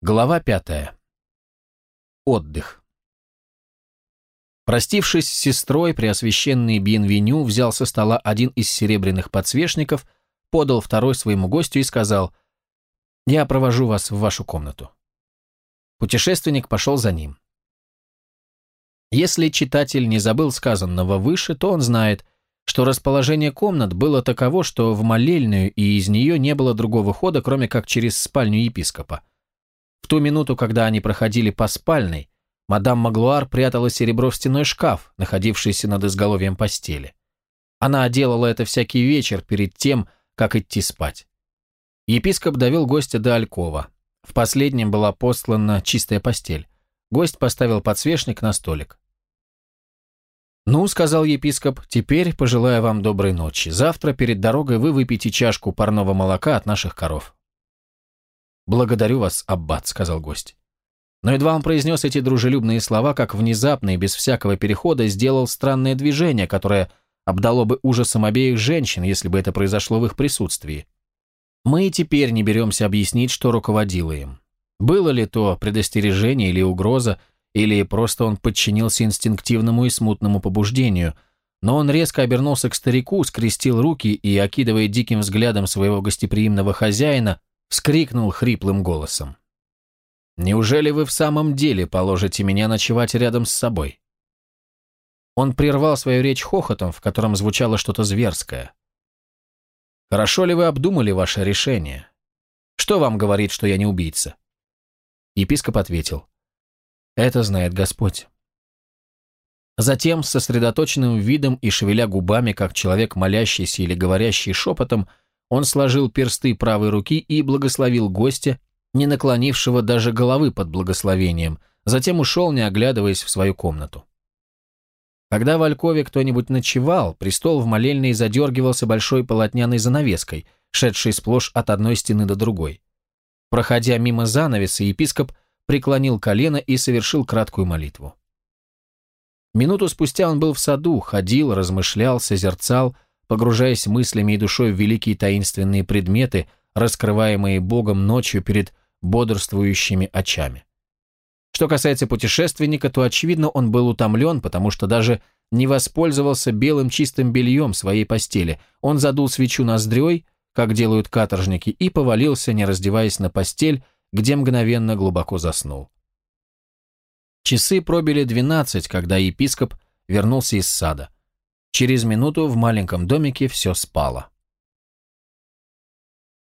Глава пятая. Отдых. Простившись с сестрой, преосвященный Бенвеню взял со стола один из серебряных подсвечников, подал второй своему гостю и сказал «Я провожу вас в вашу комнату». Путешественник пошел за ним. Если читатель не забыл сказанного выше, то он знает, что расположение комнат было таково, что в молельную и из нее не было другого хода, кроме как через спальню епископа. В ту минуту, когда они проходили по спальной, мадам Маглуар прятала серебро в стеной шкаф, находившийся над изголовьем постели. Она делала это всякий вечер перед тем, как идти спать. Епископ довел гостя до Алькова. В последнем была послана чистая постель. Гость поставил подсвечник на столик. «Ну, — сказал епископ, — теперь пожелаю вам доброй ночи. Завтра перед дорогой вы выпьете чашку парного молока от наших коров». «Благодарю вас, аббат», — сказал гость. Но едва он произнес эти дружелюбные слова, как внезапно и без всякого перехода сделал странное движение, которое обдало бы ужасом обеих женщин, если бы это произошло в их присутствии. Мы и теперь не беремся объяснить, что руководило им. Было ли то предостережение или угроза, или просто он подчинился инстинктивному и смутному побуждению, но он резко обернулся к старику, скрестил руки и, окидывая диким взглядом своего гостеприимного хозяина, вскрикнул хриплым голосом. Неужели вы в самом деле положите меня ночевать рядом с собой? Он прервал свою речь хохотом, в котором звучало что-то зверское. Хорошо ли вы обдумали ваше решение? Что вам говорит, что я не убийца? Епископ ответил. Это знает Господь. Затем, с сосредоточенным видом и шевеля губами, как человек, молящийся или говорящий шепотом, он сложил персты правой руки и благословил гостя, не наклонившего даже головы под благословением, затем ушел, не оглядываясь в свою комнату. Когда в Алькове кто-нибудь ночевал, престол в молельной задергивался большой полотняной занавеской, шедшей сплошь от одной стены до другой. Проходя мимо занавеса, епископ преклонил колено и совершил краткую молитву. Минуту спустя он был в саду, ходил, размышлял, созерцал, погружаясь мыслями и душой в великие таинственные предметы, раскрываемые Богом ночью перед бодрствующими очами. Что касается путешественника, то, очевидно, он был утомлен, потому что даже не воспользовался белым чистым бельем своей постели. Он задул свечу ноздрёй, как делают каторжники, и повалился, не раздеваясь на постель, где мгновенно глубоко заснул. Часы пробили двенадцать, когда епископ вернулся из сада. Через минуту в маленьком домике все спало.